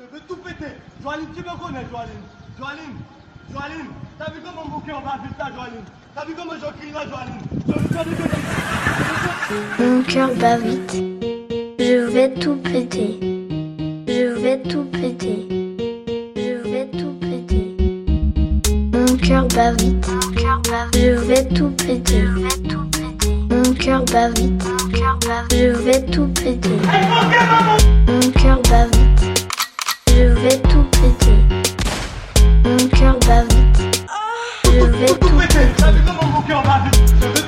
Je veux tout péter. Joaline, tu me connais, Joaline. Joaline, Joaline, t'as vu comment mon cœur va vite là, Joaline? T'as vu comment je crie là, Joaline? Je veux faire des Mon cœur bat vite. Je vais tout péter. Je vais tout péter. Je vais tout péter. Mon cœur bat vite. Je vais tout péter. Mon cœur bat vite. Je vais tout péter. Je vais tout tout péter.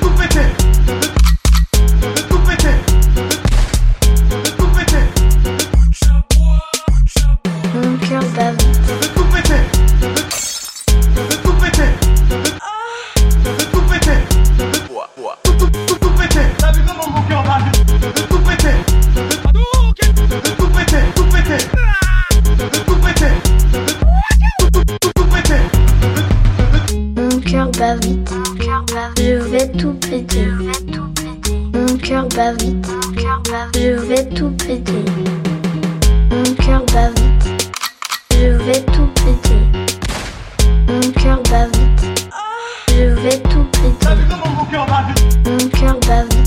bat vite, je vais tout péter. Mon cœur bat vite, je vais tout péter. Mon cœur bat vite, je vais tout péter. Mon cœur bat vite, je vais tout péter. Mon cœur bat vite.